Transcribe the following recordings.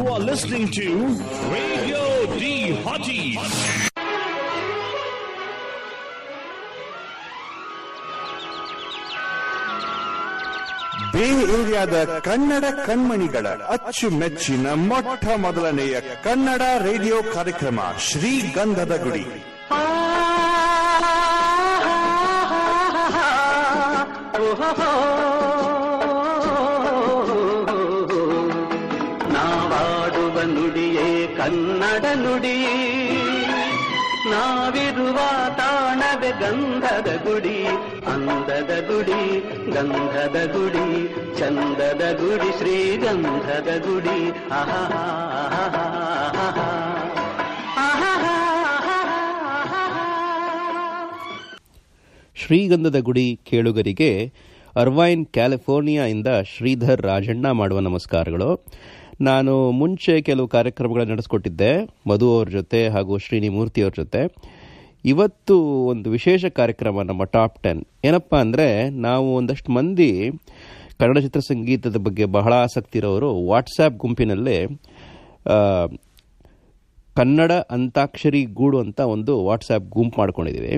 You are listening to Radio D Hotties. ಬೇ ಏರಿಯಾದ ಕನ್ನಡ ಕಣ್ಮಣಿಗಳ ಅಚ್ಚುಮೆಚ್ಚಿನ ಮೊಟ್ಟ ಮೊದಲನೆಯ ಕನ್ನಡ ರೇಡಿಯೋ ಕಾರ್ಯಕ್ರಮ ಶ್ರೀಗಂಧದ ಗುಡಿ ಕನ್ನಡ ನುಡಿ ನಾವಿರುವ ತಾಣದ ಗಂಧದ ಗುಡಿ, ಅಂದದ ಗುಡಿ, ಗಂಧದ ಗುಡಿ, ಚಂದದ ಗುಡಿ, ಶ್ರೀಗಂಧದ ಗುಡಿ. ಆಹಾ. ಶ್ರೀಗಂಧದ ಗುಡಿ ಕೇಳುಗರಿಗೆ ಅರ್ವೈನ್, ಕ್ಯಾಲಿಫೋರ್ನಿಯಾಯಿಂದ ಶ್ರೀಧರ್ ರಾಜಣ್ಣ ಮಾಡುವ ನಮಸ್ಕಾರಗಳು. ನಾನು ಮುಂಚೆ ಕೆಲವು ಕಾರ್ಯಕ್ರಮಗಳನ್ನು ನಡೆಸಿಕೊಟ್ಟಿದ್ದೆ, ಮಧು ಅವ್ರ ಜೊತೆ ಹಾಗೂ ಶ್ರೀನಿಮೂರ್ತಿ ಅವ್ರ ಜೊತೆ. ಇವತ್ತು ಒಂದು ವಿಶೇಷ ಕಾರ್ಯಕ್ರಮ, ನಮ್ಮ ಟಾಪ್ ಟೆನ್. ಏನಪ್ಪ ಅಂದರೆ, ನಾವು ಒಂದಷ್ಟು ಮಂದಿ ಕನ್ನಡ ಚಿತ್ರ ಸಂಗೀತದ ಬಗ್ಗೆ ಬಹಳ ಆಸಕ್ತಿ ಇರೋರು ವಾಟ್ಸ್ಆ್ಯಪ್ ಗುಂಪಿನಲ್ಲಿ ಕನ್ನಡ ಅಂತಾಕ್ಷರಿ ಗೂಡು ಅಂತ ಒಂದು ವಾಟ್ಸ್ಆ್ಯಪ್ ಗುಂಪು ಮಾಡ್ಕೊಂಡಿದ್ದೀವಿ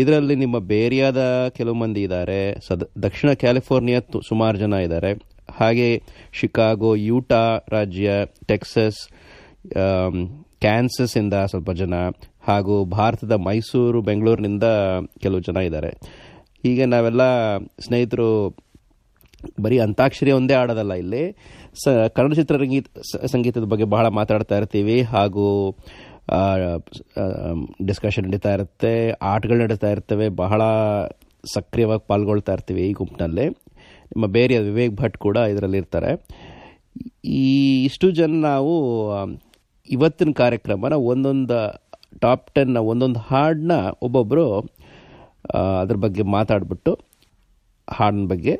ಇದರಲ್ಲಿ ನಿಮ್ಮ ಬೇರಿಯಾದ ಕೆಲವು ಮಂದಿ ಇದ್ದಾರೆ. ಸದ, ದಕ್ಷಿಣ ಕ್ಯಾಲಿಫೋರ್ನಿಯಾ ಸುಮಾರು ಜನ ಇದ್ದಾರೆ. ಹಾಗೆ ಶಿಕಾಗೋ, ಯೂಟಾ ರಾಜ್ಯ, ಟೆಕ್ಸಸ್ ಕ್ಯಾನ್ಸಸ್ಸಿಂದ ಸ್ವಲ್ಪ ಜನ ಹಾಗೂ ಭಾರತದ ಮೈಸೂರು, ಬೆಂಗಳೂರಿನಿಂದ ಕೆಲವು ಜನ ಇದ್ದಾರೆ. ಹೀಗೆ ನಾವೆಲ್ಲ ಸ್ನೇಹಿತರು ಬರೀ ಅಂತಾಕ್ಷರಿ ಒಂದೇ ಆಡೋದಲ್ಲ ಇಲ್ಲಿ. ಸ, ಕನ್ನಡ ಚಿತ್ರರಂಗೀತ ಸಂಗೀತದ ಬಗ್ಗೆ ಬಹಳ ಮಾತಾಡ್ತಾ ಇರ್ತೀವಿ ಹಾಗೂ ಡಿಸ್ಕಷನ್ ನಡೀತಾ ಇರುತ್ತೆ, ಆಟಗಳು ನಡೀತಾ ಇರ್ತವೆ, ಬಹಳ ಸಕ್ರಿಯವಾಗಿ ಪಾಲ್ಗೊಳ್ತಾ ಇರ್ತೀವಿ ಈ ಗುಂಪಿನಲ್ಲಿ. ನಿಮ್ಮ ಬೇರೆ ವಿವೇಕ್ ಭಟ್ ಕೂಡ ಇದರಲ್ಲಿ ಇರ್ತಾರೆ ಈ ಇಷ್ಟು ಜನ ನಾವು ಇವತ್ತಿನ ಕಾರ್ಯಕ್ರಮನ ಒಂದೊಂದು ಟಾಪ್ ಟೆನ್ನ ಒಂದೊಂದು ಹಾಡನ್ನ ಒಬ್ಬೊಬ್ಬರು ಅದ್ರ ಬಗ್ಗೆ ಮಾತಾಡಿಬಿಟ್ಟು ಹಾಡಿನ ಬಗ್ಗೆ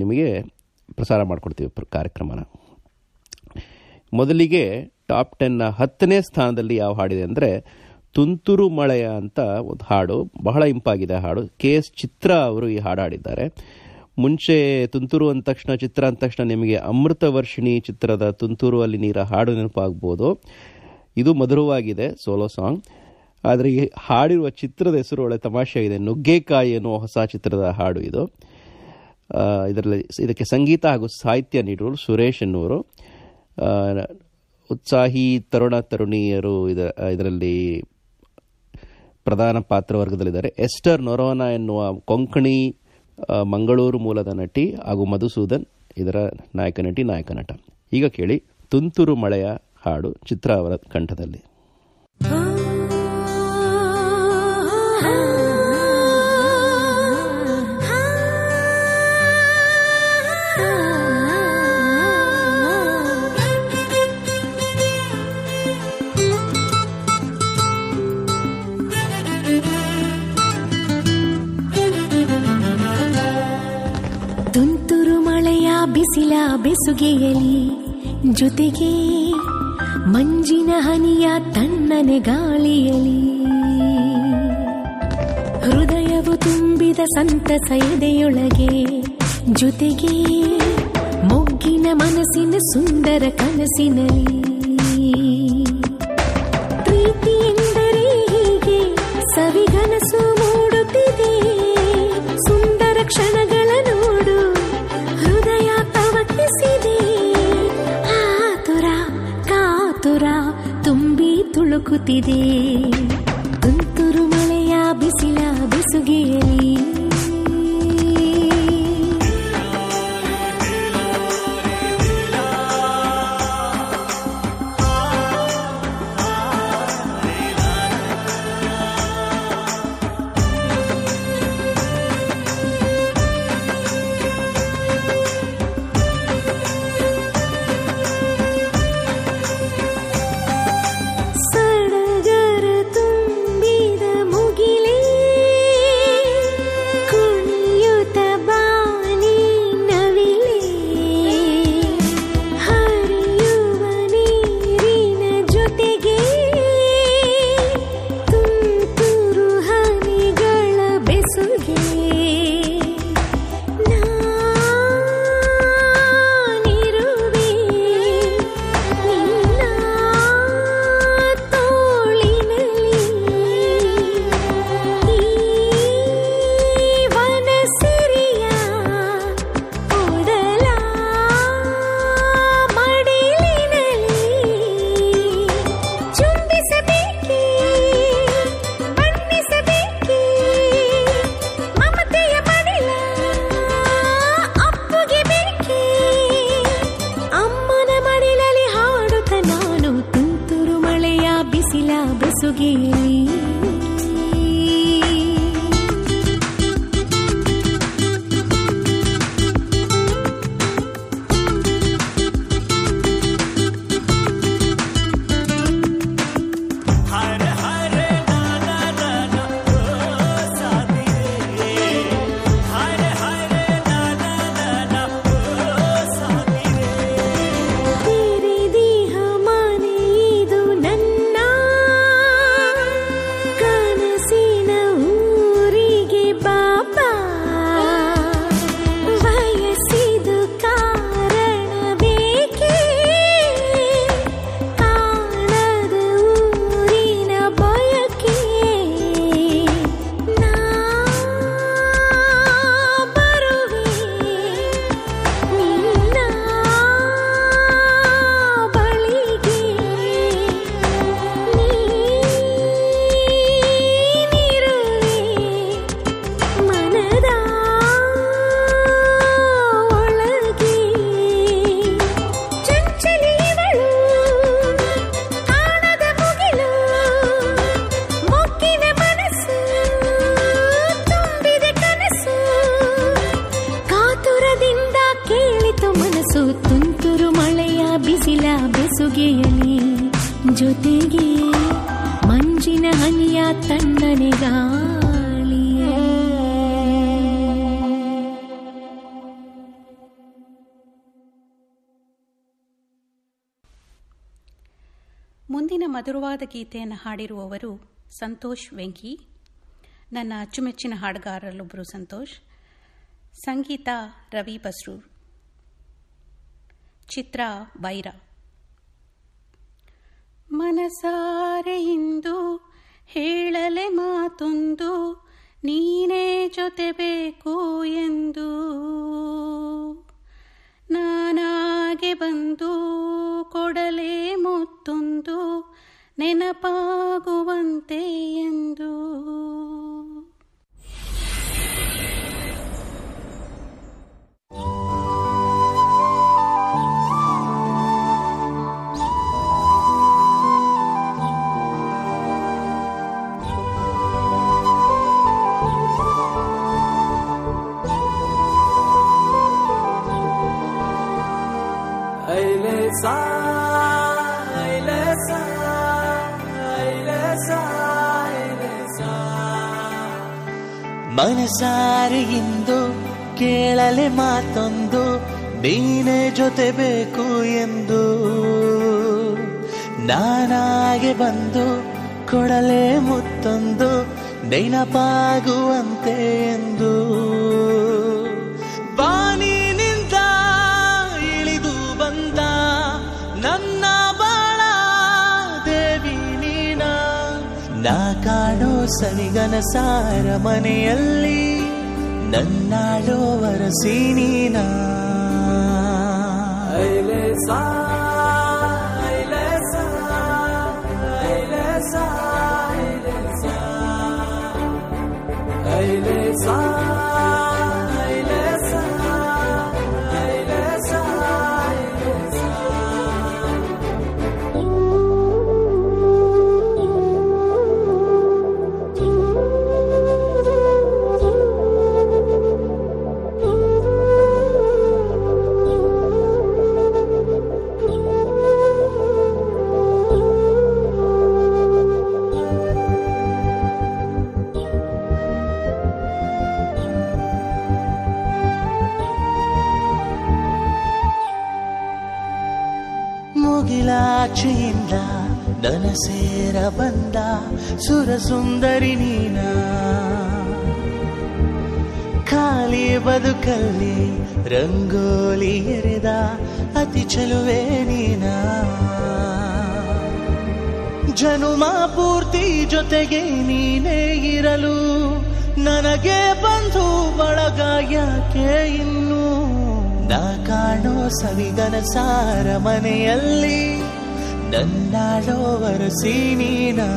ನಿಮಗೆ ಪ್ರಸಾರ ಮಾಡಿಕೊಡ್ತೀವಿ ಕಾರ್ಯಕ್ರಮನ. ಮೊದಲಿಗೆ ಟಾಪ್ ಟೆನ್ನ ಹತ್ತನೇ ಸ್ಥಾನದಲ್ಲಿ ಯಾವ ಹಾಡಿದೆ ಅಂದರೆ, ತುಂತುರು ಮಳೆಯ ಅಂತ ಒಂದು ಹಾಡು, ಬಹಳ ಇಂಪಾಗಿದೆ ಹಾಡು. ಕೆ ಎಸ್ ಚಿತ್ರ ಅವರು ಈ ಹಾಡು ಹಾಡಿದ್ದಾರೆ. ಮುಂಚೆ ತುಂತುರು ಅಂದ ತಕ್ಷಣ, ಚಿತ್ರ ಅಂದ ತಕ್ಷಣ ನಿಮಗೆ ಅಮೃತ ವರ್ಷಿಣಿ ಚಿತ್ರದ ತುಂತುರು ಅಲ್ಲಿ ನೀರ ಹಾಡು ನೆನಪಾಗ್ಬೋದು. ಇದು ಮಧುರವಾಗಿದೆ, ಸೋಲೋ ಸಾಂಗ್. ಆದರೆ ಈ ಹಾಡಿರುವ ಚಿತ್ರದ ಹೆಸರು ಒಳ್ಳೆ ತಮಾಷೆ ಇದೆ ನುಗ್ಗೆಕಾಯಿ ಅನ್ನುವ ಹೊಸ ಚಿತ್ರದ ಹಾಡು ಇದು. ಇದರಲ್ಲಿ ಇದಕ್ಕೆ ಸಂಗೀತ ಹಾಗೂ ಸಾಹಿತ್ಯ ನೀಡುವರು ಸುರೇಶ್ ಎನ್ನುವರು. ಉತ್ಸಾಹಿ ತರುಣ ತರುಣಿಯರು ಇದ, ಇದರಲ್ಲಿ ಪ್ರಧಾನ ಪಾತ್ರ ವರ್ಗದಲ್ಲಿದ್ದಾರೆ. ಎಸ್ಟರ್ ನೊರೋನಾ ಎನ್ನುವ ಕೊಂಕಣಿ ಮಂಗಳೂರು ಮೂಲದ ನಟಿ ಹಾಗೂ ಮಧುಸೂದನ್ ಇದರ ನಾಯಕ ನಟಿ ನಾಯಕ ನಟ. ಈಗ ಕೇಳಿ ತುಂತುರು ಮಳೆಯ ಹಾಡು ಚಿತ್ರ ಅವರ ಕಂಠದಲ್ಲಿ. ಬಿಸಿಲ ಬೆಸುಗೆಯಲಿ ಜೊತೆಗೆ ಮಂಜಿನ ಹನಿಯ ತಣ್ಣನೆ ಗಾಳಿಯಲಿ. ಹೃದಯವು ತುಂಬಿದ ಸಂತಸ ಎದೆಯೊಳಗೆ ಜೊತೆಗೆ ಮೊಗ್ಗಿನ ಮನಸ್ಸಿನ ಸುಂದರ ಕನಸಿನಲ್ಲಿ. ತುಳುಕುತ್ತಿದೆ ತುಂತುರು ಮಳೆಯ ಬಿಸಿಲ ಬೆಸುಗೆಯಲಿ ಮಧುರವಾದ ಗೀತೆಯನ್ನು ಹಾಡಿರುವವರು ಸಂತೋಷ್ ವೆಂಕಿ, ನನ್ನ ಅಚ್ಚುಮೆಚ್ಚಿನ ಹಾಡುಗಾರರಲ್ಲೊಬ್ಬರು ಸಂತೋಷ್, ಸಂಗೀತ ರವಿ ಬಸ್ರೂರ್ ಚಿತ್ರ ಬೈರ ಮನಸಾರೆ ಇಂದು ಹೇಳಲೆ ಮಾತೊಂದು, ನೀನೇ ಜೊತೆ ಬೇಕು ಎಂದು. ನಾನಾಗೆ ಬಂದು ಕೊಡಲೇ ಮುತ್ತೊಂದು ನೆನಪಾಗುವಂತೆ ಎಂದು. ಮನಸಾರೆ ಇಂದು ಕೇಳಲೆ ಮಾತೊಂದು ನೀನೇ ಜೊತೆ ಬೇಕು ಎಂದು. ನಾನಾಗೆ ಬಂದು ಕೊಡಲೆ ಮುತ್ತೊಂದು ನೆನಪಾಗುವಂತೆ ಎಂದು. ಕಾಣೋ ಸವಿಗನಸಾರ ಮನೆಯಲ್ಲಿ ನನ್ನಾಡೋ ವರಸಿ ನೀನ ಮುಗಿಲಾಚೆಯಿಂದ ನನ ಸೇರ ಬಂದ ಸುರಸುಂದರಿ ನೀನ. ಖಾಲಿ ಬದುಕಲ್ಲಿ ರಂಗೋಲಿ ಎರೆದ ಅತಿ ಚಲುವೆ ನೀನ. ಜನುಮ ಪೂರ್ತಿ ಜೊತೆಗೆ ನೀನೇ ಇರಲು ನನಗೆ ಬಂಧು ಬಳಗ ಯಾಕೆ ಇನ್ನು? ನಾ ಕಾಣೋ ಸವಿಗನ ಸಾರ ಮನೆಯಲ್ಲಿ ನನ್ನಾಡೋ ವರಸಿ ನೀನಾ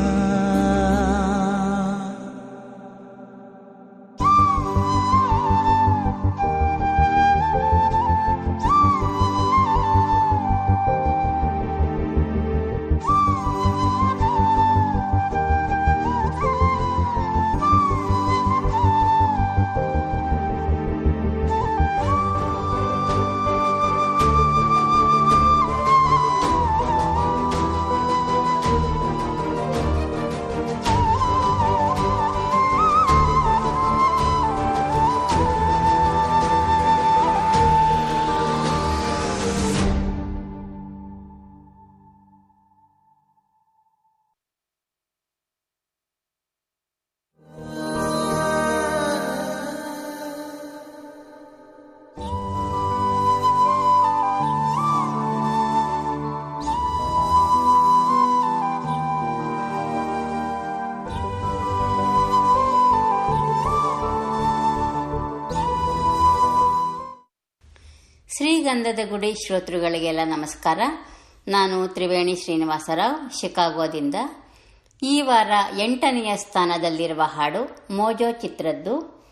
ಶ್ರೀಗಂಧದ ಗುಡಿ ಶ್ರೋತೃಗಳಿಗೆಲ್ಲ ನಮಸ್ಕಾರ. ನಾನು ತ್ರಿವೇಣಿ ಶ್ರೀನಿವಾಸರಾವ್, ಶಿಕಾಗೋದಿಂದ. ಈ ವಾರ ಎಂಟನೆಯ ಸ್ಥಾನದಲ್ಲಿರುವ ಹಾಡು ಮೋಜೋ ಚಿತ್ರದ್ದು.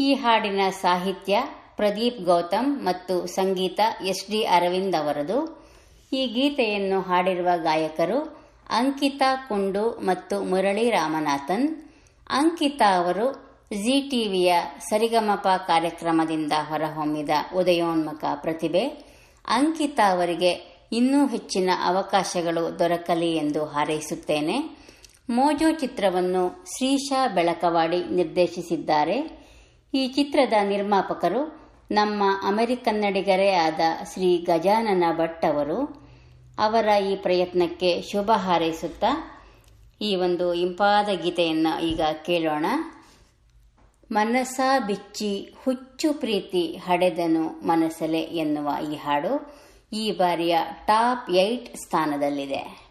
ಈ ಹಾಡಿನ ಸಾಹಿತ್ಯ ಪ್ರದೀಪ್ ಗೌತಮ್ ಮತ್ತು ಸಂಗೀತ ಎಸ್ ಡಿ ಅರವಿಂದ್ ಅವರದು. ಈ ಗೀತೆಯನ್ನು ಹಾಡಿರುವ ಗಾಯಕರು ಅಂಕಿತಾ ಕುಂಡು ಮತ್ತು ಮುರಳಿ ರಾಮನಾಥನ್. ಅಂಕಿತಾ ಅವರು ಜಿ ಟಿವಿಯ ಸರಿಗಮಪ ಕಾರ್ಯಕ್ರಮದಿಂದ ಹೊರಹೊಮ್ಮಿದ ಉದಯೋನ್ಮುಖ ಪ್ರತಿಭೆ, ಅಂಕಿತಾ ಅವರಿಗೆ ಇನ್ನೂ ಹೆಚ್ಚಿನ ಅವಕಾಶಗಳು ದೊರಕಲಿ ಎಂದು ಹಾರೈಸುತ್ತೇನೆ. ಮೋಜೋ ಚಿತ್ರವನ್ನು ಶ್ರೀಶಾ ಬೆಳಕವಾಡಿ ನಿರ್ದೇಶಿಸಿದ್ದಾರೆ. ಈ ಚಿತ್ರದ ನಿರ್ಮಾಪಕರು ನಮ್ಮ ಅಮೆರಿಕನ್ನಡಿಗರೇ ಆದ ಶ್ರೀ ಗಜಾನನ ಭಟ್ ಅವರು. ಅವರ ಈ ಪ್ರಯತ್ನಕ್ಕೆ ಶುಭ ಹಾರೈಸುತ್ತಾ ಈ ಒಂದು ಇಂಪಾದ ಗೀತೆಯನ್ನು ಈಗ ಕೇಳೋಣ. ಮನಸ ಬಿಚ್ಚಿ ಹುಚ್ಚು ಪ್ರೀತಿ ಹಡೆದನು ಮನಸಲೆ ಎನ್ನುವ ಈ ಹಾಡು ಈ ಬಾರಿಯ ಟಾಪ್ ಏಟ್ ಸ್ಥಾನದಲ್ಲಿದೆ.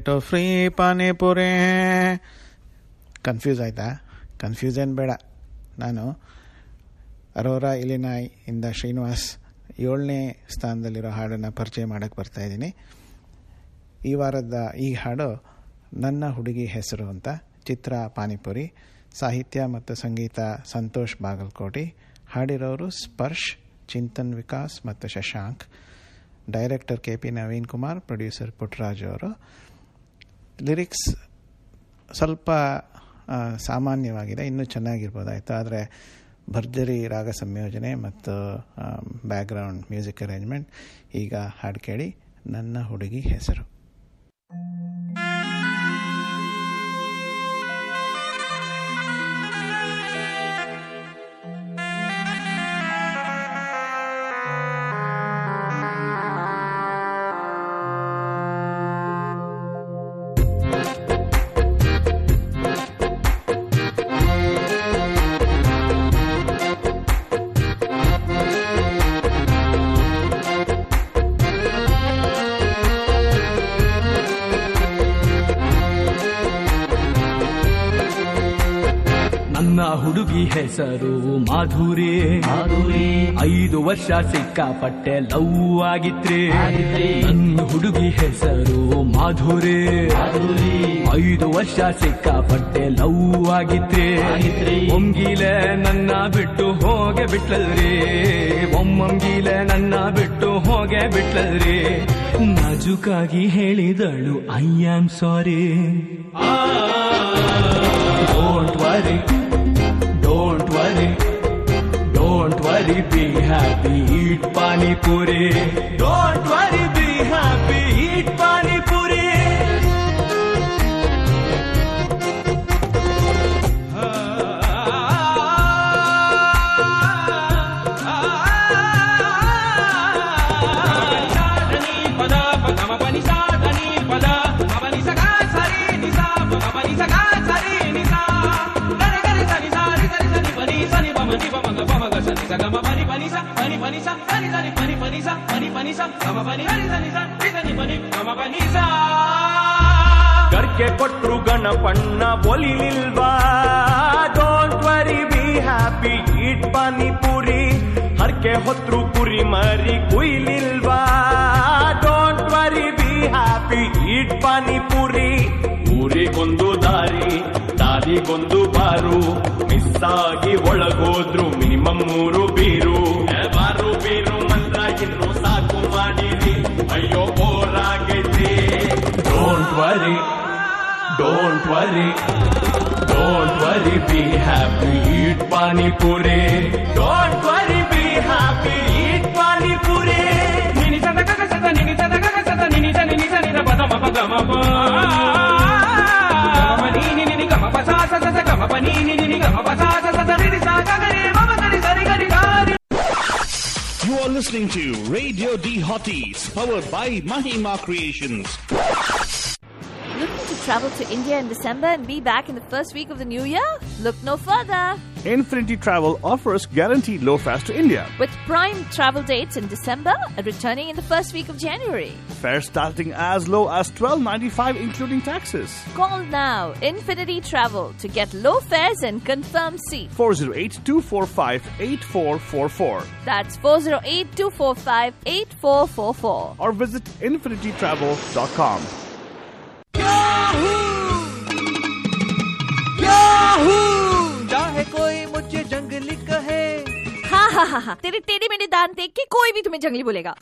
Plate free panipuri. ಕನ್ಫ್ಯೂಸ್ ಆಯ್ತಾ? ಕನ್ಫ್ಯೂಸ್ ಏನು ಬೇಡ. ನಾನು ಅರೋರಾ, ಇಲಿನಾಯ್ ಇಂದ ಶ್ರೀನಿವಾಸ್ ಏಳನೇ ಸ್ಥಾನದಲ್ಲಿರೋ ಹಾಡನ್ನು ಪರಿಚಯ ಮಾಡೋಕ್ಕೆ ಬರ್ತಾ ಇದ್ದೀನಿ. ಈ ವಾರದ ಈ ಹಾಡು ನನ್ನ ಹುಡುಗಿ ಹೆಸರು ಅಂತ. ಚಿತ್ರ, ಪಾನಿಪುರಿ, ಸಾಹಿತ್ಯ ಮತ್ತು ಸಂಗೀತ ಸಂತೋಷ್ ಬಾಗಲಕೋಟಿ. ಹಾಡಿರೋರು ಸ್ಪರ್ಶ್, ಚಿಂತನ್ ವಿಕಾಸ್ ಮತ್ತು Shashank. Director K P Naveen Kumar producer Puttaraj ಅವರು. ಲಿರಿಕ್ಸ್ ಸ್ವಲ್ಪ ಸಾಮಾನ್ಯವಾಗಿದೆ, ಇನ್ನೂ ಚೆನ್ನಾಗಿರ್ಬೋದಾಯಿತು ಆದರೆ ಭರ್ಜರಿ ರಾಗ ಸಂಯೋಜನೆ ಮತ್ತು ಬ್ಯಾಕ್ಗ್ರೌಂಡ್ ಮ್ಯೂಸಿಕ್ ಅರೇಂಜ್ಮೆಂಟ್ ಈಗ ಹಾಡು ಕೇಳಿ ನನ್ನ ಹುಡುಗಿ ಹೆಸರು. ಹೆಸರು ಮಾಧುರಿ. ಮಾಧುರಿ. ಐದು ವರ್ಷ ಸಿಕ್ಕಾಪಟ್ಟೆ ಲವ್ ಆಗಿತ್ರಿ. ನನ್ನ ಹುಡುಗಿ ಹೆಸರು ಮಾಧುರಿ. ಮಾಧುರಿ. ಐದು ವರ್ಷ ಸಿಕ್ಕಾಪಟ್ಟೆ ಲವ್ ಆಗಿತ್ರಿ. ಒಂಗಿಲೆ ನನ್ನ ಬಿಟ್ಟು ಹೋಗೆ ಬಿಟ್ಲಲ್ರಿ. ಒಮ್ಮೊಂಗಿಲೆ ನನ್ನ ಬಿಟ್ಟು ಹೋಗೆ ಬಿಟ್ಲಲ್ರಿ. ನಾಜುಕಾಗಿ ಹೇಳಿದಳು I am sorry don't worry eat panipuri ಗರ್ಕೆ ಕೊಟ್ರು ಗಣಪಣ್ಣ ಒಲಿಲಿಲ್ವಾ? Don't worry be happy eat panipuri ಹರ್ಕೆ ಹೊತ್ರು ಕುರಿ ಮರಿ ಕುಯ್ಲಿಲ್ವಾ? Don't worry be happy eat panipuri ಊರಿಗೊಂದು ದಾರಿ, ದಾರಿಗೊಂದು ಬಾರು. ಮಿಸ್ ಆಗಿ ಒಳಗೋದ್ರು, ಮಿನಿಮಮ್ ಮೂರು ಬೀರು. ಬಾರು ಬೀರು ಮಂತ್ರ ಇನ್ನು ಮಾಡಿರಿ ಅಯ್ಯೋ ಬೋರಾಗೈತಿ don't worry don't worry don't worry be happy eat panipuri don't worry be happy eat panipuri ನಿನಿ ಸದ ಗಗ ಸದ ನಿನಿ ಸದ ಗಗ ಸದ ನಿನಿ ಸ ನಿನಿ ಸ ನಿದ ಪದ ಮ ಪದ ಮ ಪ ಗಮ ನಿ ನಿ ನಿ ನಿ ಗಮ ಪ ಸಾ ಸ ಸ ಸ ಗಮ ಪ ನಿ ನಿ listening to Radio D Hotties, powered by Mahima Creations. Travel to India in December and be back in the first week of the new year? Look no further. Infinity Travel offers guaranteed low fares to India. With prime travel dates in December and returning in the first week of January. Fares starting as low as $12.95 including taxes. Call now Infinity Travel to get low fares and confirm seat. 408-245-8444 That's 408 245 8444. or visit infinitytravel.com. चाहे कोई मुझे जंगली कहे हाँ हाँ हाँ हाँ तेरे टेढ़े मेढ़े दांत देख के कोई भी तुम्हें जंगली बोलेगा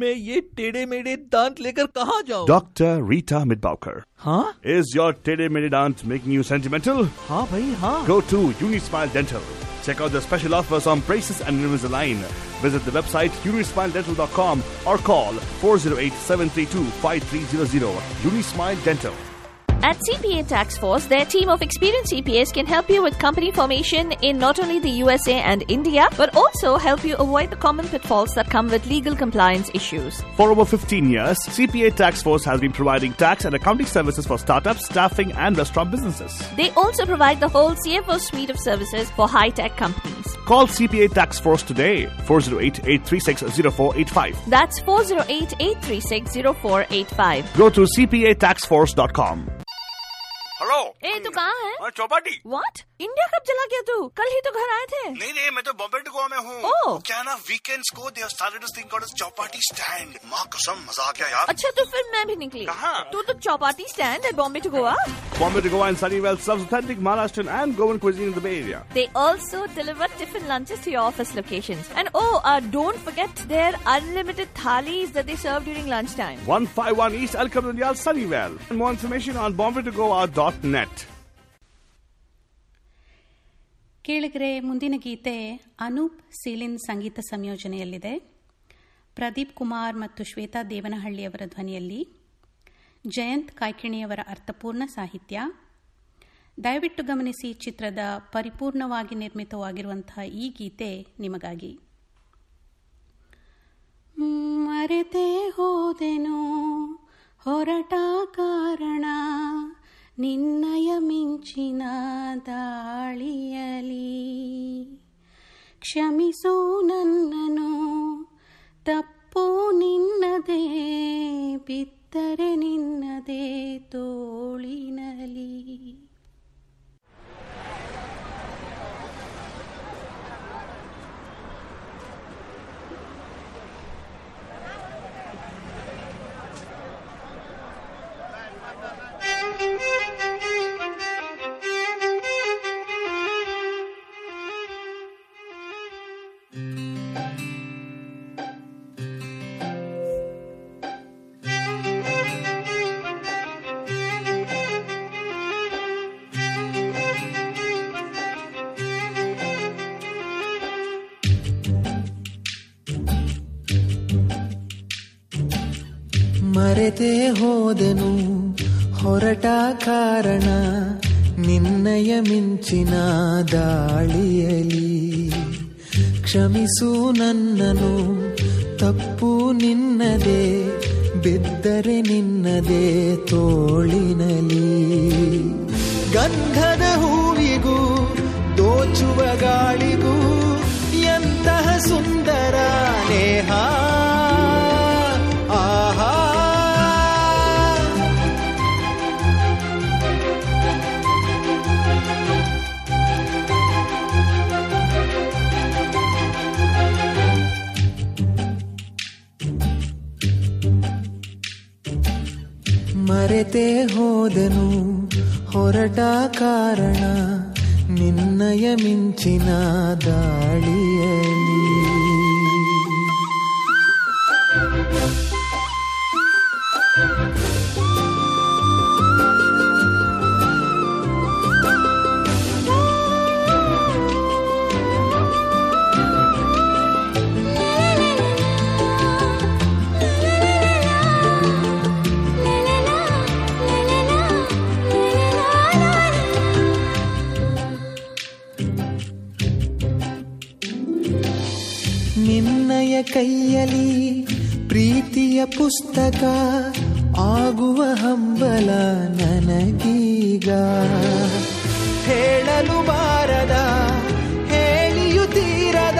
मैं ये टेढ़े मेढ़े दांत लेकर कहाँ जाऊँ Dr. Rita Midbaukar. हाँ Is your Tede Medidant making you sentimental? हाँ भाई हाँ Go to Unismile Dental. Check out the special offers on braces and Invisalign. Visit the website unismiledental.com or call 408-732-5300. Unismile Dental. At CPA Tax Force, their team of experienced CPAs can help you with company formation in not only the USA and India, but also help you avoid the common pitfalls that come with legal compliance issues. For over 15 years, CPA Tax Force has been providing tax and accounting services for startups, staffing, and restaurant businesses. They also provide the whole CFO suite of services for high tech companies. Call CPA Tax Force today, 408-836-0485. That's 408 836 0485. Go to cpataxforce.com. Hello ए तू कहाँ है Chowpatty what India कब चला गया तू कल ही तो घर आए थे नहीं नहीं मैं तो बॉम्बे टू गोवा में हूँ ओह। क्या है ना वीकेंड्स को they started this thing called Chowpatty stand माँ कसम मज़ा आ गया यार अच्छा तो फिर मैं भी निकली कहाँ? तू तो चौपाटी स्टैंड है Bombay to Goa Bombay to Goa and Sunnyvale serves authentic Maharashtrian and Goan cuisine in the Bay Area. They also deliver tiffin lunches to your office locations. And oh, uh, don't forget their unlimited thalis that they serve during lunchtime. 151 East El Camino Sunnyvale. And more information on bombay2goa.net. ಕೇಳಿದ್ರೆ ಮುಂದಿನ ಗೀತೆ ಅನೂಪ್ ಸೀಲಿನ್ ಸಂಗೀತ ಸಂಯೋಜನೆಯಲ್ಲಿದೆ. ಪ್ರದೀಪ್ ಕುಮಾರ್ ಮತ್ತು ಶ್ವೇತಾ ದೇವನಹಳ್ಳಿಯವರ ಧ್ವನಿಯಲ್ಲಿ ಜಯಂತ್ ಕಾಯ್ಕಿಣಿಯವರ ಅರ್ಥಪೂರ್ಣ ಸಾಹಿತ್ಯ. ದಯವಿಟ್ಟು ಗಮನಿಸಿ ಚಿತ್ರದ ಪರಿಪೂರ್ಣವಾಗಿ ನಿರ್ಮಿತವಾಗಿರುವಂತಹ ಈ ಗೀತೆ ನಿಮಗಾಗಿ. ಮರೆತೇ ಹೋದೆನು, ಹೊರಟ ಕಾರಣ ನಿನ್ನಯ ಮಿಂಚಿನ ದಾಳಿಯಲಿ. ಕ್ಷಮಿಸು ನನ್ನನು ತಪ್ಪು ನಿನ್ನದೇ ಬಿತ್ತರೆ ನಿನ್ನದೇ ತೋಳಿನಲಿ. ಮರೆತೇ ಹೋದನು. ಹೊರಟ ಕಾರಣ ನಿನ್ನಯ ಮಿಂಚಿನ ದಾಳಿಯಲಿ ಕ್ಷಮಿಸು ನನ್ನನು ತಪ್ಪು ನಿನ್ನದೇ, ಬಿದ್ದರೆ ನಿನ್ನದೇ ತೋಳಿನಲಿ. ಗಂಧದ ಹೂವಿಗೂ, ದೋಚುವ ಗಾಳಿಗೂ, ಎಂತಹ ಸುಂದರ ನೇಹ ಮರೆತೇ ಹೋದನು. ಹೊರಟ ಕಾರಣ ನಿನ್ನಯ ಮಿಂಚಿನ ದಾಳಿಯಲಿ ಕೈಯಲಿ ಪ್ರೀತಿಯ ಪುಸ್ತಕ ಆಗುವ ಹಂಬಲ ನನಗೀಗ. ಹೇಳಲು ಬಾರದ ಹೇಳಿಯು ತೀರದ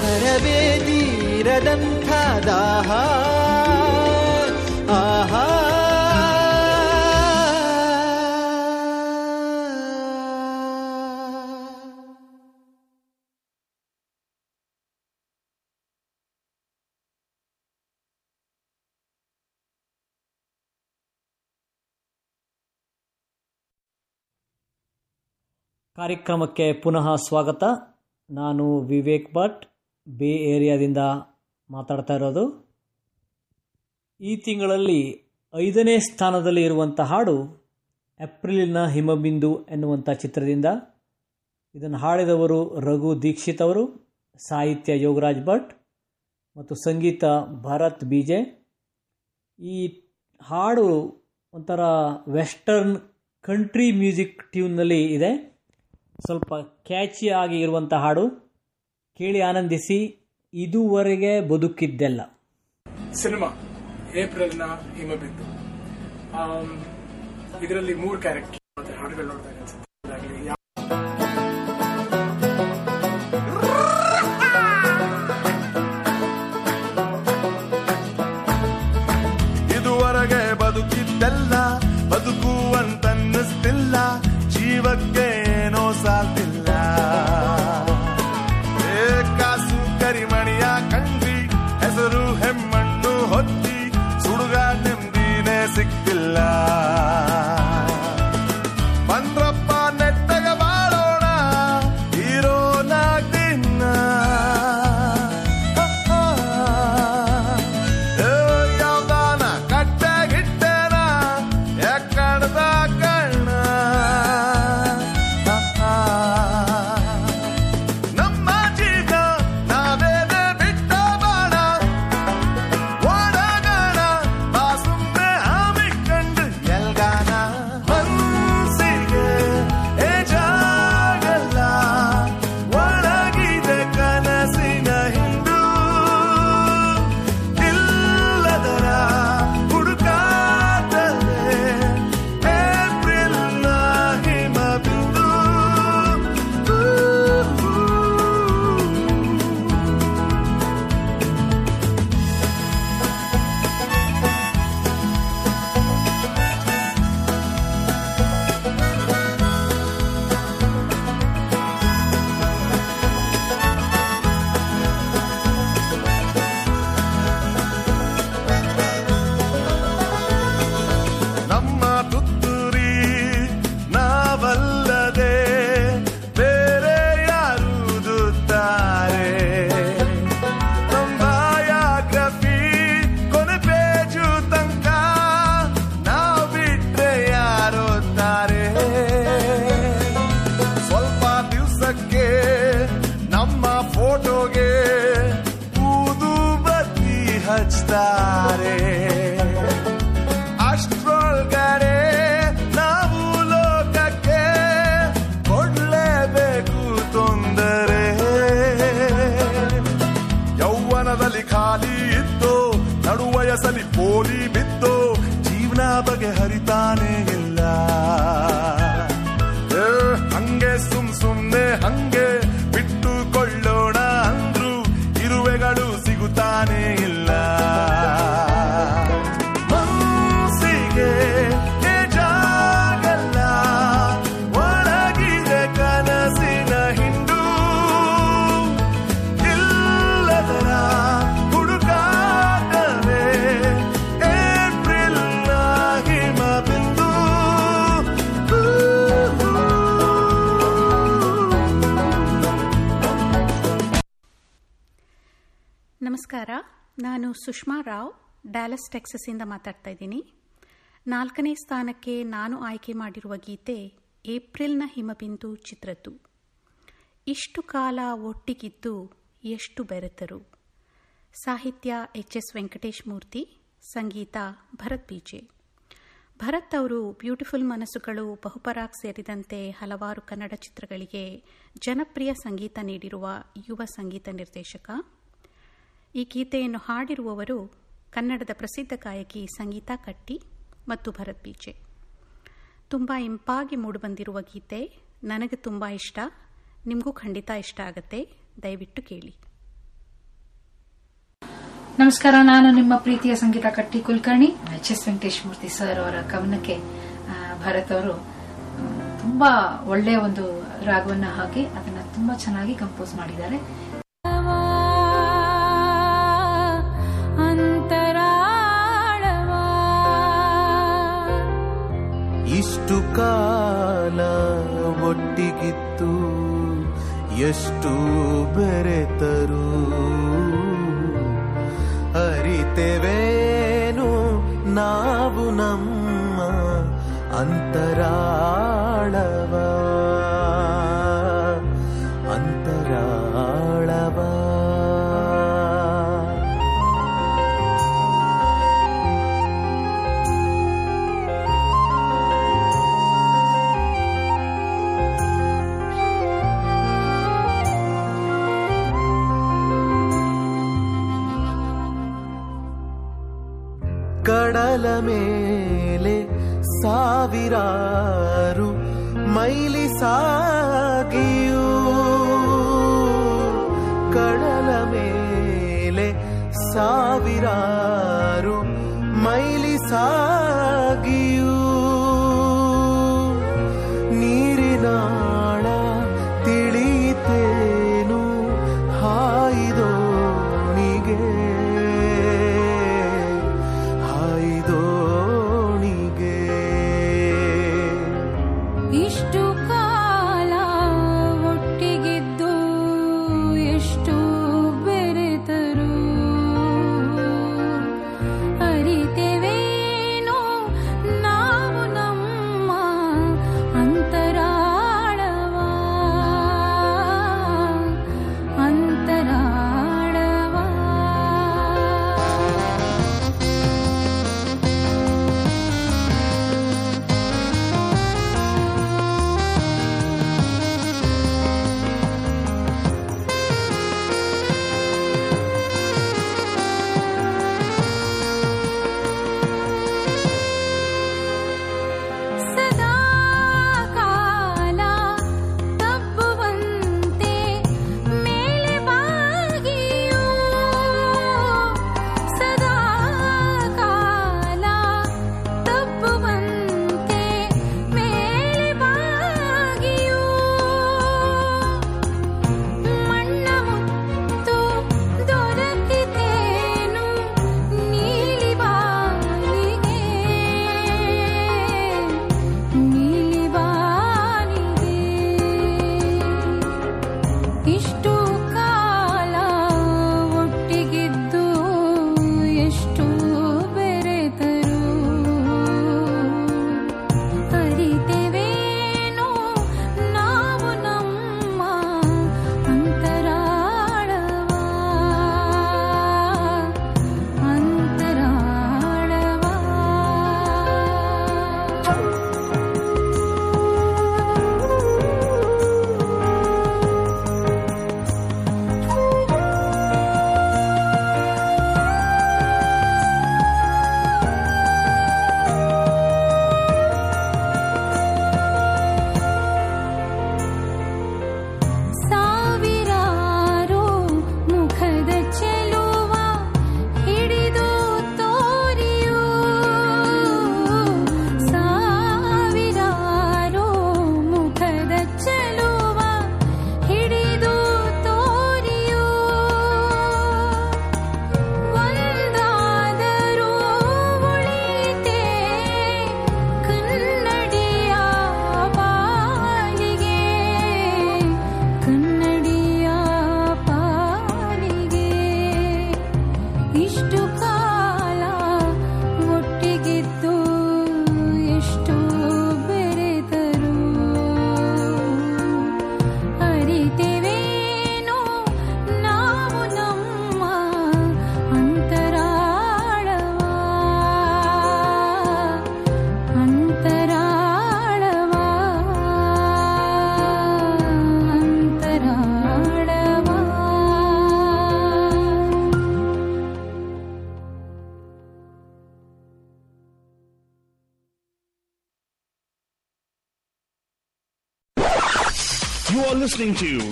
ಕರವೇ ತೀರದಂಥ ದಾಹ. ಕಾರ್ಯಕ್ರಮಕ್ಕೆ ಪುನಃ ಸ್ವಾಗತ. ನಾನು ವಿವೇಕ್ ಭಟ್. ಬೇ ಏರಿಯಾದಿಂದ ಮಾತಾಡ್ತಾ ಇರೋದು. ಈ ತಿಂಗಳಲ್ಲಿ ಐದನೇ ಸ್ಥಾನದಲ್ಲಿ ಇರುವಂಥ ಹಾಡು ಏಪ್ರಿಲಿನ ಹಿಮಬಿಂದು ಎನ್ನುವಂಥ ಚಿತ್ರದಿಂದ. ಇದನ್ನು ಹಾಡಿದವರು ರಘು ದೀಕ್ಷಿತ್ ಅವರು, ಸಾಹಿತ್ಯ ಯೋಗರಾಜ್ ಭಟ್ ಮತ್ತು ಸಂಗೀತ ಭರತ್ ಬಿಜೆ. ಈ ಹಾಡು ಒಂಥರ ವೆಸ್ಟರ್ನ್ ಕಂಟ್ರಿ ಮ್ಯೂಸಿಕ್ ಟ್ಯೂನ್ನಲ್ಲಿ ಇದೆ. ಸ್ವಲ್ಪ ಕ್ಯಾಚಿ ಆಗಿ ಇರುವಂಥ ಹಾಡು ಕೇಳಿ ಆನಂದಿಸಿ ಇದುವರೆಗೆ ಬದುಕಿದ್ದೆಲ್ಲ. ಸಿನಿಮಾ, ಏಪ್ರಿಲ್ನ ಹಿಮಬಿಂದು ಇದರಲ್ಲಿ ಮೂರು ಕ್ಯಾರೆಕ್ಟರ್ ಹಾಡುಗಳು ನೋಡಿದಾಗ ನಾನು ಸುಷ್ಮಾ ರಾವ್ ಡ್ಯಾಲಸ್ ಟೆಕ್ಸಸ್ಸಿಂದ ಮಾತಾಡ್ತಾ ಇದ್ದೀನಿ. ನಾಲ್ಕನೇ ಸ್ಥಾನಕ್ಕೆ ನಾನು ಆಯ್ಕೆ ಮಾಡಿರುವ ಗೀತೆ ಏಪ್ರಿಲ್ನ ಹಿಮಬಿಂದು ಚಿತ್ರದ್ದು. ಇಷ್ಟು ಕಾಲ ಒಟ್ಟಿಗಿದ್ದು ಎಷ್ಟು ಬೆರೆತರು. ಸಾಹಿತ್ಯ ಎಚ್ ಎಸ್ ವೆಂಕಟೇಶ್ ಮೂರ್ತಿ, ಸಂಗೀತ ಭರತ್ ಬೀಜೆ. ಭರತ್ ಅವರು ಬ್ಯೂಟಿಫುಲ್ ಮನಸ್ಸುಗಳು, ಬಹುಪರಾಗ್ ಸೇರಿದಂತೆ ಹಲವಾರು ಕನ್ನಡ ಚಿತ್ರಗಳಿಗೆ ಜನಪ್ರಿಯ ಸಂಗೀತ ನೀಡಿರುವ ಯುವ ಸಂಗೀತ ನಿರ್ದೇಶಕ. ಈ ಗೀತೆಯನ್ನು ಹಾಡಿರುವವರು ಕನ್ನಡದ ಪ್ರಸಿದ್ಧ ಗಾಯಕಿ ಸಂಗೀತ ಕಟ್ಟಿ ಮತ್ತು ಭರತ್ ಬೀಜೆ ತುಂಬ ಇಂಪಾಗಿ ಮೂಡಿಬಂದಿರುವ ಗೀತೆ ನನಗೆ ತುಂಬ ಇಷ್ಟ. ನಿಮಗೂ ಖಂಡಿತ ಇಷ್ಟ ಆಗತ್ತೆ. ದಯವಿಟ್ಟು ಕೇಳಿ. ನಮಸ್ಕಾರ, ನಾನು ನಿಮ್ಮ ಪ್ರೀತಿಯ Sangeetha Katti Kulkarni. H S Venkatesh Murthy sir ಅವರ ಕವನಕ್ಕೆ ಭರತ್ ಅವರು ತುಂಬಾ ಒಳ್ಳೆಯ ಒಂದು ರಾಗವನ್ನ ಹಾಕಿ ಅದನ್ನ ತುಂಬಾ ಚೆನ್ನಾಗಿ ಕಂಪೋಸ್ ಮಾಡಿದ್ದಾರೆ. ಇಷ್ಟು ಕಾಲ ಒಟ್ಟಿಗಿತ್ತು ಎಷ್ಟು ಬೆರೆತರು? ಅರಿತೆವೇನು? ನಾವು ನಮ್ಮ ಅಂತರಾಳವ. ಮೇಲೆ ಸಾವಿರಾರು ಮೈಲಿ ಸಾಗಿಯೂ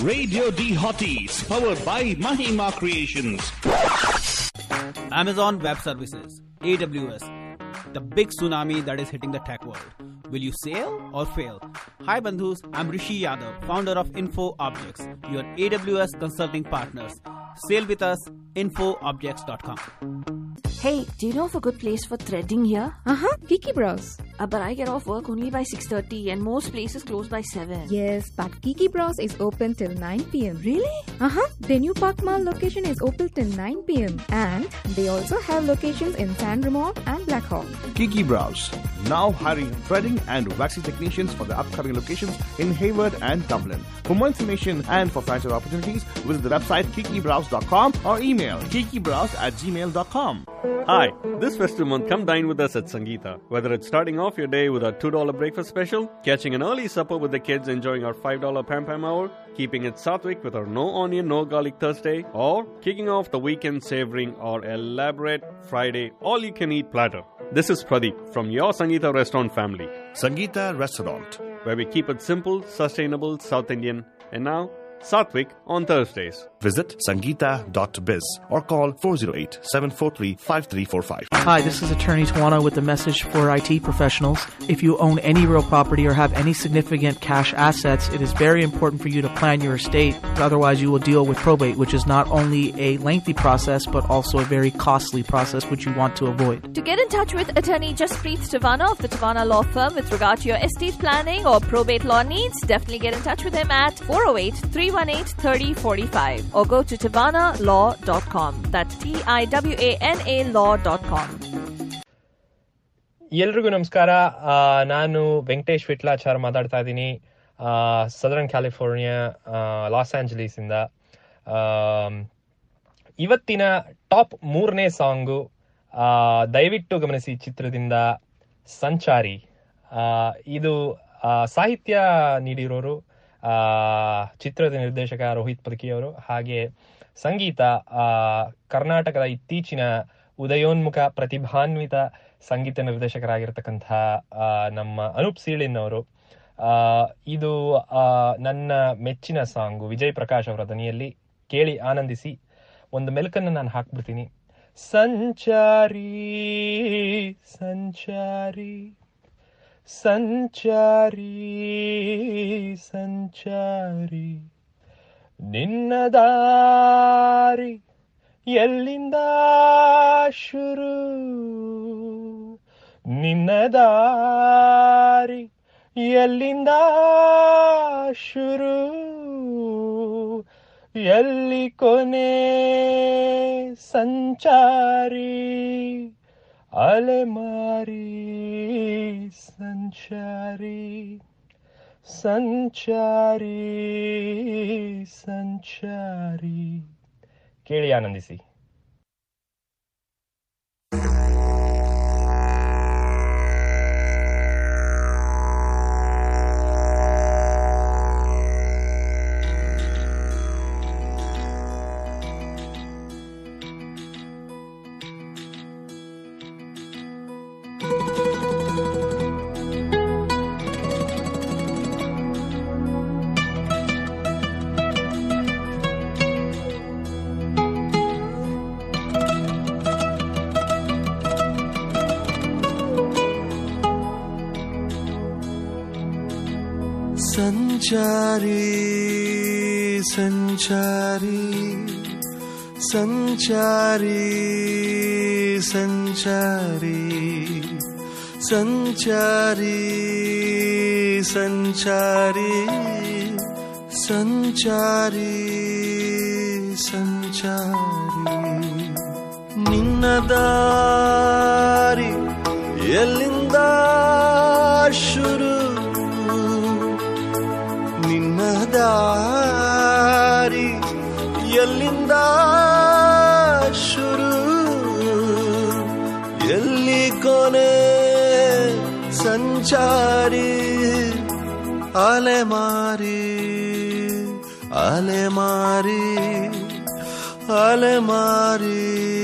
Radio D Hotties, powered by Mahima Creations. Amazon Web Services, AWS, the big tsunami that is hitting the tech world. Will you sail or fail? Hi Bandhus, I'm Rishi Yadav, founder of Info Objects, your AWS consulting partners. Sail with us, infoobjects.com. Hey, do you know of a good place for threading here? Uh-huh, Kiki Bros. Uh, but I get off work only by 6.30 and most places close by 7. Yes, but Kiki Bros is open till 9 pm. Really? Uh-huh. The new Park Mall location is open till 9 pm. And they also have locations in San Ramon and Blackhawk. Kiki Brows, now hiring threading and waxing technicians for the upcoming locations in Hayward and Dublin. For more information and for franchise opportunities, visit the website kikibrows.com or email kikibrows at gmail.com. Hi, this festive month, come dine with us at Sangeeta. Whether it's starting off your day with our $2 breakfast special, catching an early supper with the kids enjoying our $5 Pam Pam hour, keeping it Sattvic with our no onion, no garlic Thursday, or kicking off the weekend savoring our elaborate Friday all you can eat platter. This is Pradeep from your Sangeeta restaurant family. Sangeeta Restaurant. Where we keep it simple, sustainable, South Indian, and now Sattvic on Thursdays. Visit sangeeta.biz or call 408 743 5345. Hi, this is Attorney Tawana with a message for IT professionals. If you own any real property or have any significant cash assets, it is very important for you to plan your estate. Otherwise, you will deal with probate, which is not only a lengthy process, but also a very costly process, which you want to avoid. To get in touch with attorney Jaspreet Tavana of the Tavana Law Firm with regard to your estate planning or probate law needs, definitely get in touch with him at 408 318 3045 or go to tivanalaw.com. That's T I W A N A law.com. ಎಲ್ರಿಗೂ ನಮಸ್ಕಾರ ನಾನು ವೆಂಕಟೇಶ್ ವಿಟ್ಲಾಚಾರ್ ಮಾತಾಡ್ತಾ ಇದ್ದೀನಿ southern California Los Angeles ಇಂದ ಆಮ್, ಇವತ್ತಿನ top ಮೂರನೇ song ದಯವಿಟ್ಟು ಗಮನಿಸಿ ಚಿತ್ರದಿಂದ ಸಂಚಾರಿ ಇದು ಸಾಹಿತ್ಯ ನೀಡಿರೋರು ಚಿತ್ರದ ನಿರ್ದೇಶಕ ರೋಹಿತ್ ಪದಕಿ ಅವರು ಹಾಗೆ ಸಂಗೀತ ಕರ್ನಾಟಕದ ಇತ್ತೀಚಿನ ಉದಯೋನ್ಮುಖ ಪ್ರತಿಭಾನ್ವಿತ ಸಂಗೀತ ನಿರ್ದೇಶಕರಾಗಿರ್ತಕ್ಕಂಥ ನಮ್ಮ ಅನೂಪ್ ಸೀಳಿನ್ ಅವರು. ಇದು ನನ್ನ ಮೆಚ್ಚಿನ ಸಾಂಗು. ವಿಜಯ್ ಪ್ರಕಾಶ್ ಅವರ ದನಿಯಲ್ಲಿ ಕೇಳಿ ಆನಂದಿಸಿ ಒಂದು ಮೆಲುಕನ್ನು ನಾನು ಹಾಕ್ಬಿಡ್ತೀನಿ. ಸಂಚಾರಿ ಸಂಚಾರಿ. ಸಂಚಾರಿ ಸಂಚಾರಿ. ನಿನ್ನ ದಾರಿ ಎಲ್ಲಿಂದ ಶುರು? ನಿನ್ನ ದಾರಿ ಎಲ್ಲಿಂದ ಶುರು? ಎಲ್ಲಿ ಕೊನೆ ಸಂಚಾರಿ? ಅಲೆಮಾರಿ ಸಂಚಾರಿ ಸಂಚಾರಿ ಸಂಚಾರಿ. ಕೇಳಿ ಆನಂದಿಸಿ. संचारी संचारी संचारी संचारी संचारी संचारी ನಿನ್ನ ದಾರಿ ಎಲ್ಲಿಂದ ಶುರು ceari ale mari ale mari ale mari.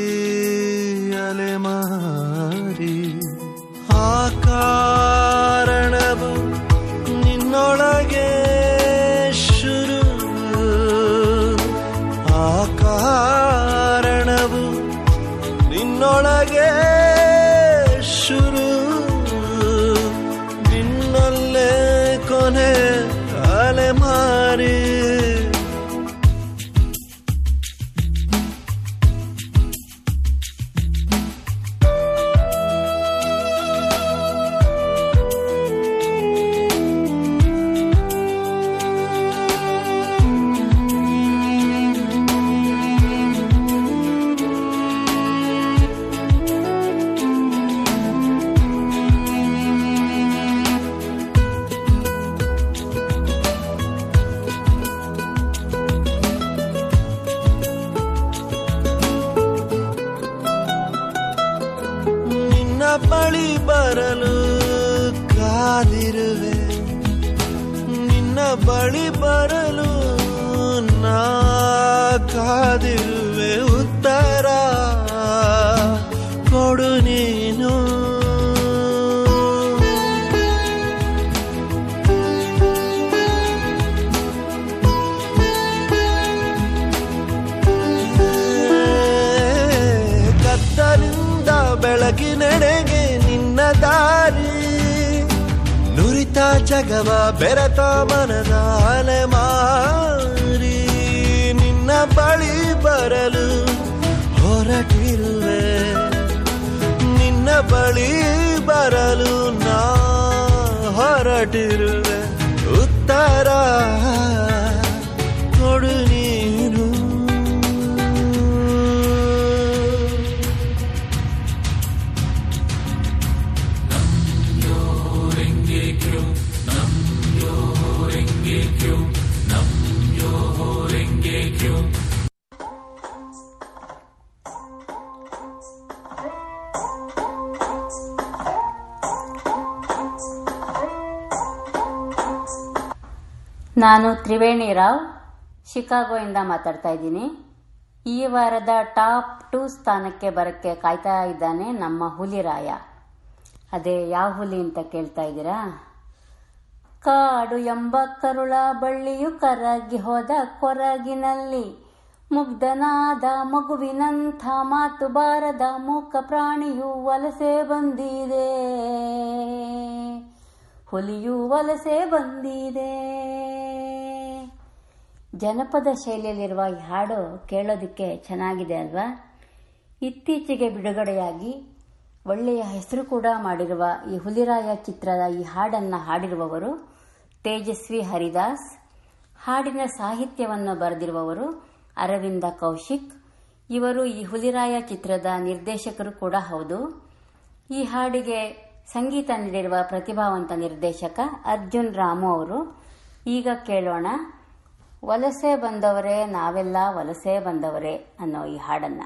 ಕೊಡು ನೀನು. ಕತ್ತಲಿಂದ ಬೆಳಕಿನೆಡೆಗೆ ನಿನ್ನ ದಾರಿ. ನುರಿತ ಜಗವ ಬೆರತ ಮನದ ಅಲೆಮಾರಿ para. ನಾನು ತ್ರಿವೇಣಿ ರಾವ್, ಶಿಕಾಗೋಯಿಂದ ಮಾತಾಡ್ತಾ ಇದ್ದೀನಿ. ಈ ವಾರದ ಟಾಪ್ ಟೂ ಸ್ಥಾನಕ್ಕೆ ಬರಕ್ಕೆ ಕಾಯ್ತಾ ಇದ್ದಾನೆ ನಮ್ಮ ಹುಲಿರಾಯ ಅದೇ ಯಾವ ಹುಲಿ ಅಂತ ಕೇಳ್ತಾ ಇದ್ದೀರಾ? ಕಾಡು ಎಂಬ ಕರುಳ ಬಳ್ಳಿಯು ಕರಗಿ ಹೋದ ಕೊರಗಿನಲ್ಲಿ. ಮುಗ್ಧನಾದ ಮಗುವಿನಂಥ ಮಾತು ಬಾರದ ಮೂಕ ಪ್ರಾಣಿಯು ವಲಸೆ ಬಂದಿದೆ. ಹುಲಿಯು ವಲಸೆ ಬಂದಿದೆ. ಜನಪದ ಶೈಲಿಯಲ್ಲಿರುವ ಈ ಹಾಡು ಕೇಳೋದಕ್ಕೆ ಚೆನ್ನಾಗಿದೆ ಅಲ್ವಾ? ಇತ್ತೀಚೆಗೆ ಬಿಡುಗಡೆಯಾಗಿ ಒಳ್ಳೆಯ ಹೆಸರು ಕೂಡ ಮಾಡಿರುವ ಈ ಹುಲಿರಾಯ ಚಿತ್ರದ ಈ ಹಾಡನ್ನು ಹಾಡಿರುವವರು ತೇಜಸ್ವಿ ಹರಿದಾಸ್, ಹಾಡಿನ ಸಾಹಿತ್ಯವನ್ನು ಬರೆದಿರುವವರು ಅರವಿಂದ ಕೌಶಿಕ್. ಇವರು ಈ ಹುಲಿರಾಯ ಚಿತ್ರದ ನಿರ್ದೇಶಕರು ಕೂಡ ಹೌದು. ಈ ಹಾಡಿಗೆ ಸಂಗೀತ ನೀಡಿರುವ ಪ್ರತಿಭಾವಂತ ನಿರ್ದೇಶಕ ಅರ್ಜುನ್ ರಾಮು ಅವರು, ಈಗ ಕೇಳೋಣ, ವಲಸೆ ಬಂದವರೇ, ನಾವೆಲ್ಲ ವಲಸೆ ಬಂದವರೇ ಅನ್ನೋ ಈ ಹಾಡನ್ನ.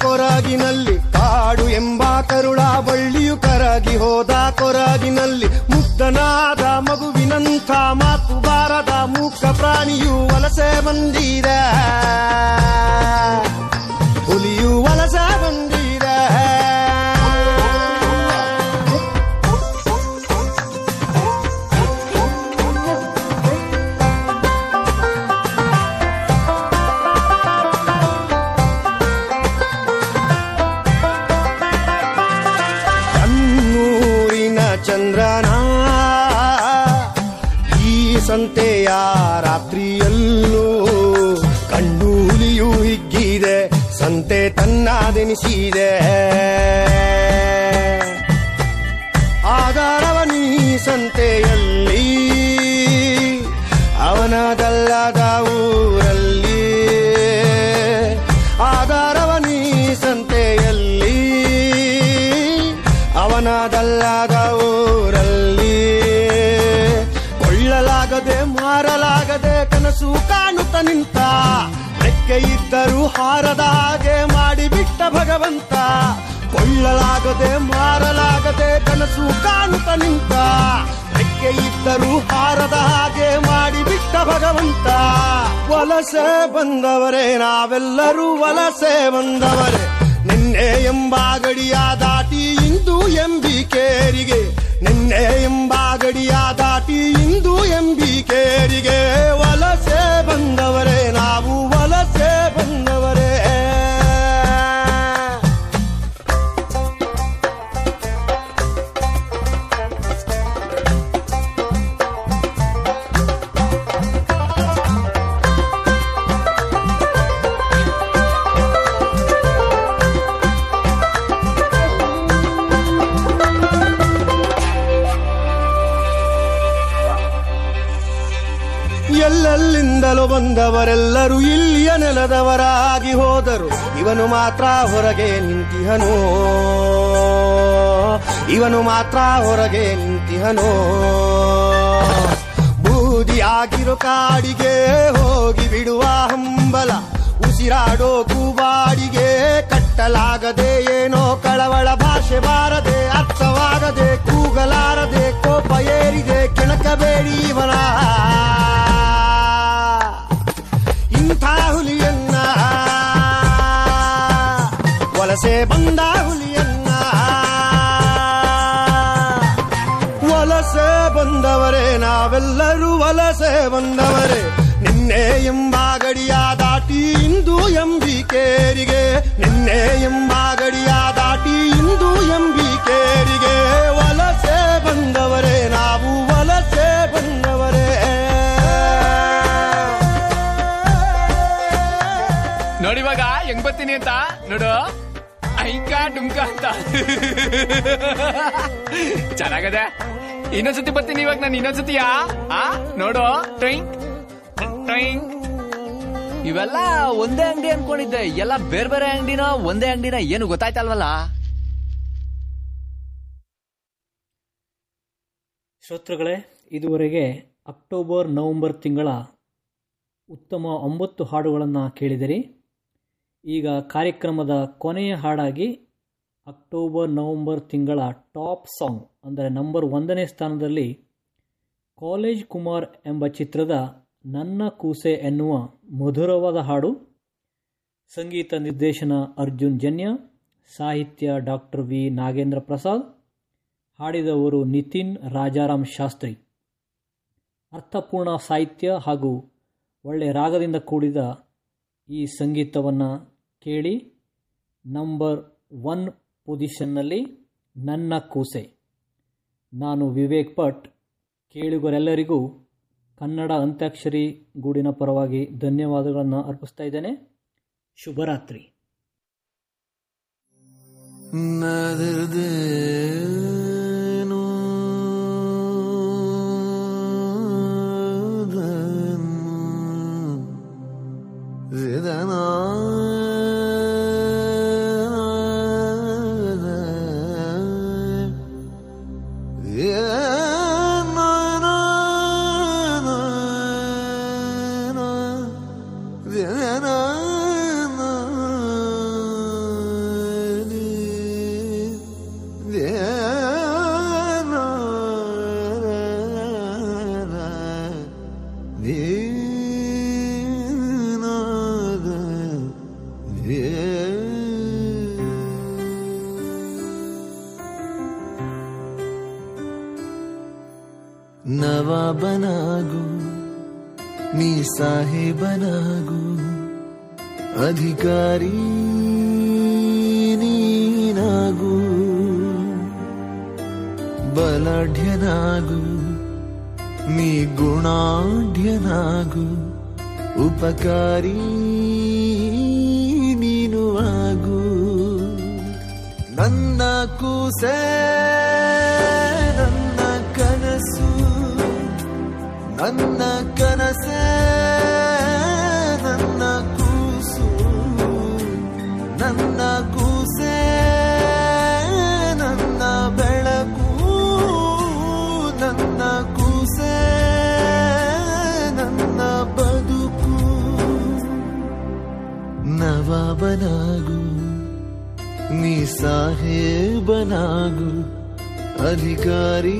ಕೊರಗಿನಲ್ಲಿ ಕಾಡು ಎಂಬ ಕರುಳ ಬಳ್ಳಿಯು ಕರಗಿ ಹೋದ ಕೊರಗಿನಲ್ಲಿ ಮುಗ್ಧನಾದ ಮಗುವಿನಂಥ ಮಾತು ಬಾರದ ಮೂಕ ಪ್ರಾಣಿಯು ವಲಸೆ ಬಂದಿರ ಹುಲಿಯು ವಲಸೆ ಬಂದಿರ ಸಂತೆ ಆಧಾರವ ನೀ ಸಂತೆಯಲ್ಲಿ, ಅವನದಲ್ಲದ ಊರಲ್ಲಿ. ಆಧಾರವನೀ ಸಂತೆಯಲ್ಲಿ, ಅವನದಲ್ಲದ ಊರಲ್ಲಿ. ಕೊಳ್ಳಲಾಗದೆ, ಮಾರಲಾಗದೆ ಕನಸು ಕಾಣುತ್ತ ನಿಂತ ರೆಕ್ಕೆ ಇದ್ದರೂ ಹಾರದ ಹಾಗೆ ಮಾಡಿಬಿಟ್ಟ ಭಗವಂತ. ಕೊಳ್ಳಲಾಗದೆ ಮಾರಲಾಗದೆ ಕನಸು ಕಾಣುತ್ತ ನಿಂತ. ರೆಕ್ಕೆ ಇದ್ದರೂ ಹಾರದ ಹಾಗೆ ಮಾಡಿಬಿಟ್ಟ ಭಗವಂತ. ವಲಸೆ ಬಂದವರೇ, ನಾವೆಲ್ಲರೂ ವಲಸೆ ಬಂದವರೇ. ನಿನ್ನೆ ಎಂಬ ಗಡಿಯ ದಾಟಿ ಇಂದು ಎಂಬಿಕೇರಿಗೆ ನಿನ್ನೆ ಎಂಬ ಗಡಿಯ ದಾಟಿ ಇಂದು ಎಂಬಿಕೇರಿಗೆ ವಲಸೆ ಬಂದವರೇ ನಾವು ವಲಸೆ ಬಂದವರೇ ಇಲ್ಲಿಯ ನೆಲದವರಾಗಿ ಹೋದರು. ಇವನು ಮಾತ್ರ ಹೊರಗೆ ನಿಂತಿಹನು. ಇವನು ಮಾತ್ರ ಹೊರಗೆ ನಿಂತಿಹನು. ಬೂದಿಯಾಗಿರೋ ಕಾಡಿಗೆ ಹೋಗಿ ಬಿಡುವ ಹಂಬಲ. ಉಸಿರಾಡೋ ಕೂಬಾಡಿಗೆ ಕಟ್ಟಲಾಗದೆ ಏನೋ ಕಳವಳ ಭಾಷೆ ಬಾರದೆ, ಅರ್ಥವಾಗದೆ, ಕೂಗಲಾರದೆ, ಕೋಪ ಏರಿದೆ, ಕೆಣಕಬೇಡಿ ಇವನ. ಹುಲಿಯನ್ನ. ವಲಸೆ ಬಂದ ಹುಲಿಯನ್ನ. ವಲಸೆ ಬಂದವರೇ, ನಾವೆಲ್ಲರೂ ವಲಸೆ ಬಂದವರೇ. ನಿನ್ನೆ ಎಂಬ ಗಡಿಯ ದಾಟಿ ಇಂದು ಎಂಬಿಕೇರಿಗೆ. ನಿನ್ನೆ ಎಂಬ ಗಡಿಯ ದಾಟಿ ಇಂದು ಎಂಬಿಕೇರಿಗೆ. ವಲಸೆ ಬಂದವರೇ, ನಾವು ವಲಸೆ ಬಂದವರೇ. ನೋಡಿ ಇವಾಗ ಹೆಂಗ್ ಬರ್ತೀನಿ ಅಂತ? ನೋಡು. ಐಕ ಡುಮ್ಕಾ ಅಂತ. ಚೆನ್ನಾಗದೆ. ಇನ್ನೊಂದ್ಸತಿ ಬರ್ತೀನಿ ಇವಾಗ ನಾನು, ಇನ್ನೊಂದ್ಸತಿಯಾ? ಆ? ನೋಡು. ಟ್ರೈಂಕ್. ಟ್ರೈಂಕ್. ಇವೆಲ್ಲ ಒಂದೇ ಅಂಗಡಿ ಅನ್ಕೊಂಡಿದ್ದೆ. ಎಲ್ಲ ಬೇರೆ ಬೇರೆ ಅಂಗಡಿನ, ಒಂದೇ ಅಂಗಡಿನ ಏನು ಗೊತ್ತಾಯ್ತಲ್ವಲ್ಲ? ಶ್ರೋತೃಗಳೇ, ಇದುವರೆಗೆ ಅಕ್ಟೋಬರ್, ನವೆಂಬರ್ ತಿಂಗಳ ಉತ್ತಮ ಒಂಬತ್ತು ಹಾಡುಗಳನ್ನು ಕೇಳಿದಿರಿ. ಈಗ ಕಾರ್ಯಕ್ರಮದ ಕೊನೆಯ ಹಾಡಾಗಿ ಅಕ್ಟೋಬರ್, ನವೆಂಬರ್ ತಿಂಗಳ ಟಾಪ್ ಸಾಂಗ್, ಅಂದರೆ ನಂಬರ್ ಒಂದನೇ ಸ್ಥಾನದಲ್ಲಿ ಕಾಲೇಜ್ ಕುಮಾರ್ ಎಂಬ ಚಿತ್ರದ ನನ್ನ ಕೂಸೆ ಎನ್ನುವ ಮಧುರವಾದ ಹಾಡು, ಸಂಗೀತ ನಿರ್ದೇಶನ ಅರ್ಜುನ್ ಜನ್ಯ, ಸಾಹಿತ್ಯ ಡಾಕ್ಟರ್ ವಿ ನಾಗೇಂದ್ರ ಪ್ರಸಾದ್, ಹಾಡಿದವರು ನಿತಿನ್ ರಾಜಾರಾಮ್ ಶಾಸ್ತ್ರಿ. ಅರ್ಥಪೂರ್ಣ ಸಾಹಿತ್ಯ ಹಾಗೂ ಒಳ್ಳೆಯ ರಾಗದಿಂದ ಕೂಡಿದ ಈ ಸಂಗೀತವನ್ನು ಕೇಳಿ. ನಂಬರ್ ಒನ್ ಪೊಸಿಷನ್ನಲ್ಲಿ ನನ್ನ ಕೂಸೆ. ನಾನು ವಿವೇಕ್ ಭಟ್. ಕೇಳುಗರೆಲ್ಲರಿಗೂ ಕನ್ನಡ ಅಂತ್ಯಾಕ್ಷರಿ ಗೂಡಿನ ಪರವಾಗಿ ಧನ್ಯವಾದಗಳನ್ನು ಅರ್ಪಿಸ್ತಾ ಇದ್ದೇನೆ. ಶುಭರಾತ್ರಿ ನದರ್ದೇನು ಸಾಹೇಬನಾಗು ಅಧಿಕಾರಿ ನೀನಾಗು. ಬಲಾಢ್ಯನಾಗು. ನೀ ಗುಣಾಢ್ಯನಾಗು. ಉಪಕಾರಿ ನೀನು ಆಗು. ನನ್ನ ಕೂಸೆ, ನನ್ನ ಕನಸು. ನನ್ನ ಕನಸೆ ನವಾಬನಾಗು ನೀ ಸಾಹೇಬನಾಗು ಅಧಿಕಾರಿ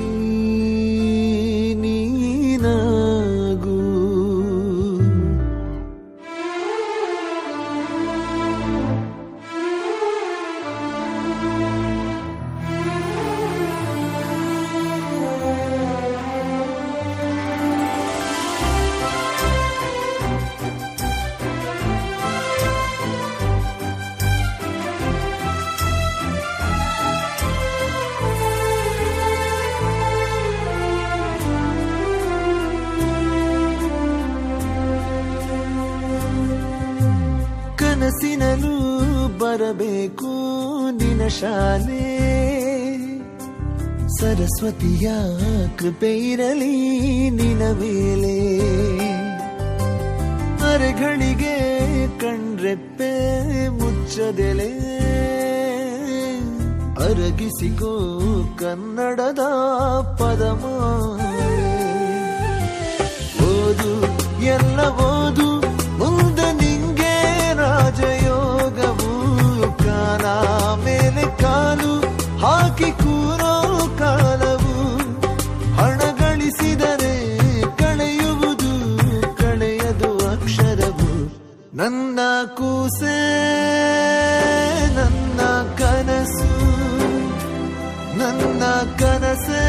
ಶಾಲೆ. ಸರಸ್ವತಿಯ ಕೃಪೆ ಇರಲಿ ನಿನ ಮೇಲೆ. ಅರೆಗಳಿಗೆ ಕಣ್ರೆಪ್ಪೆ ಮುಚ್ಚದೆಲೆ. ಅರಗಿಸಿಕೋ ಕನ್ನಡದ ಪದಮ ಓದು, ಎಲ್ಲ ಓದು ಮೇಲೆ ಕಾಲು, ಹಾಕಿ ಕೂರೋ ಕಾಲವು. ಹಣ ಗಳಿಸಿದರೆ ಕಳೆಯುವುದು ಕಳೆಯದು ಅಕ್ಷರವು. ನನ್ನ ಕೂಸೆ, ನನ್ನ ಕನಸು, ನನ್ನ ಕನಸೆ.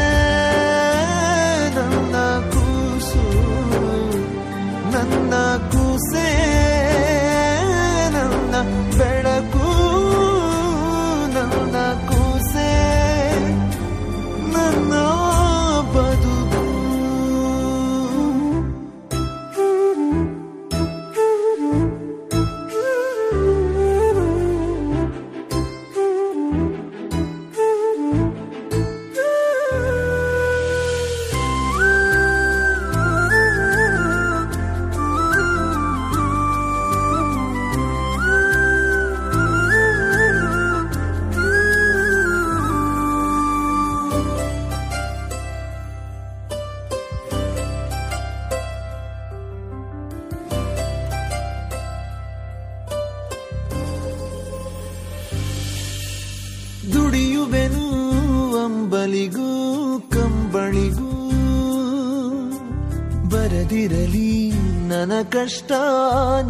ಕಷ್ಟ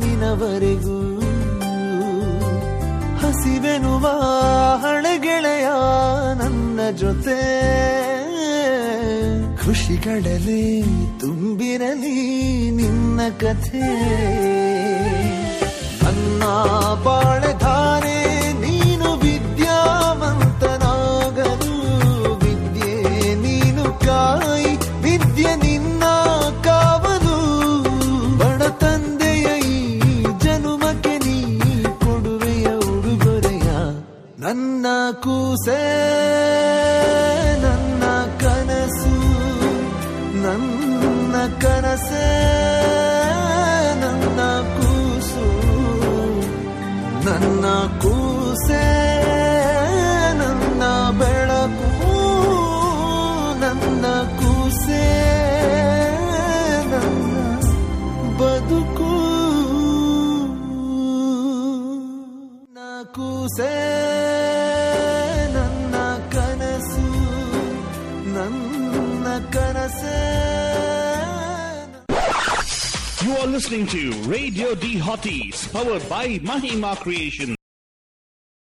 ನಿನವರೆಗೂ. ಹಸಿವೆನುವ ಹಣಗೆಳೆಯ ನನ್ನ ಜೊತೆ. ಖುಷಿಗಳಲ್ಲಿ ತುಂಬಿರಲಿ ನಿನ್ನ ಕಥೆ. ಅನ್ನ ಬಾಳೆಧಾರೆ ಕೂಸೆ listening to Radio D Hotties, powered by Mahima Creation.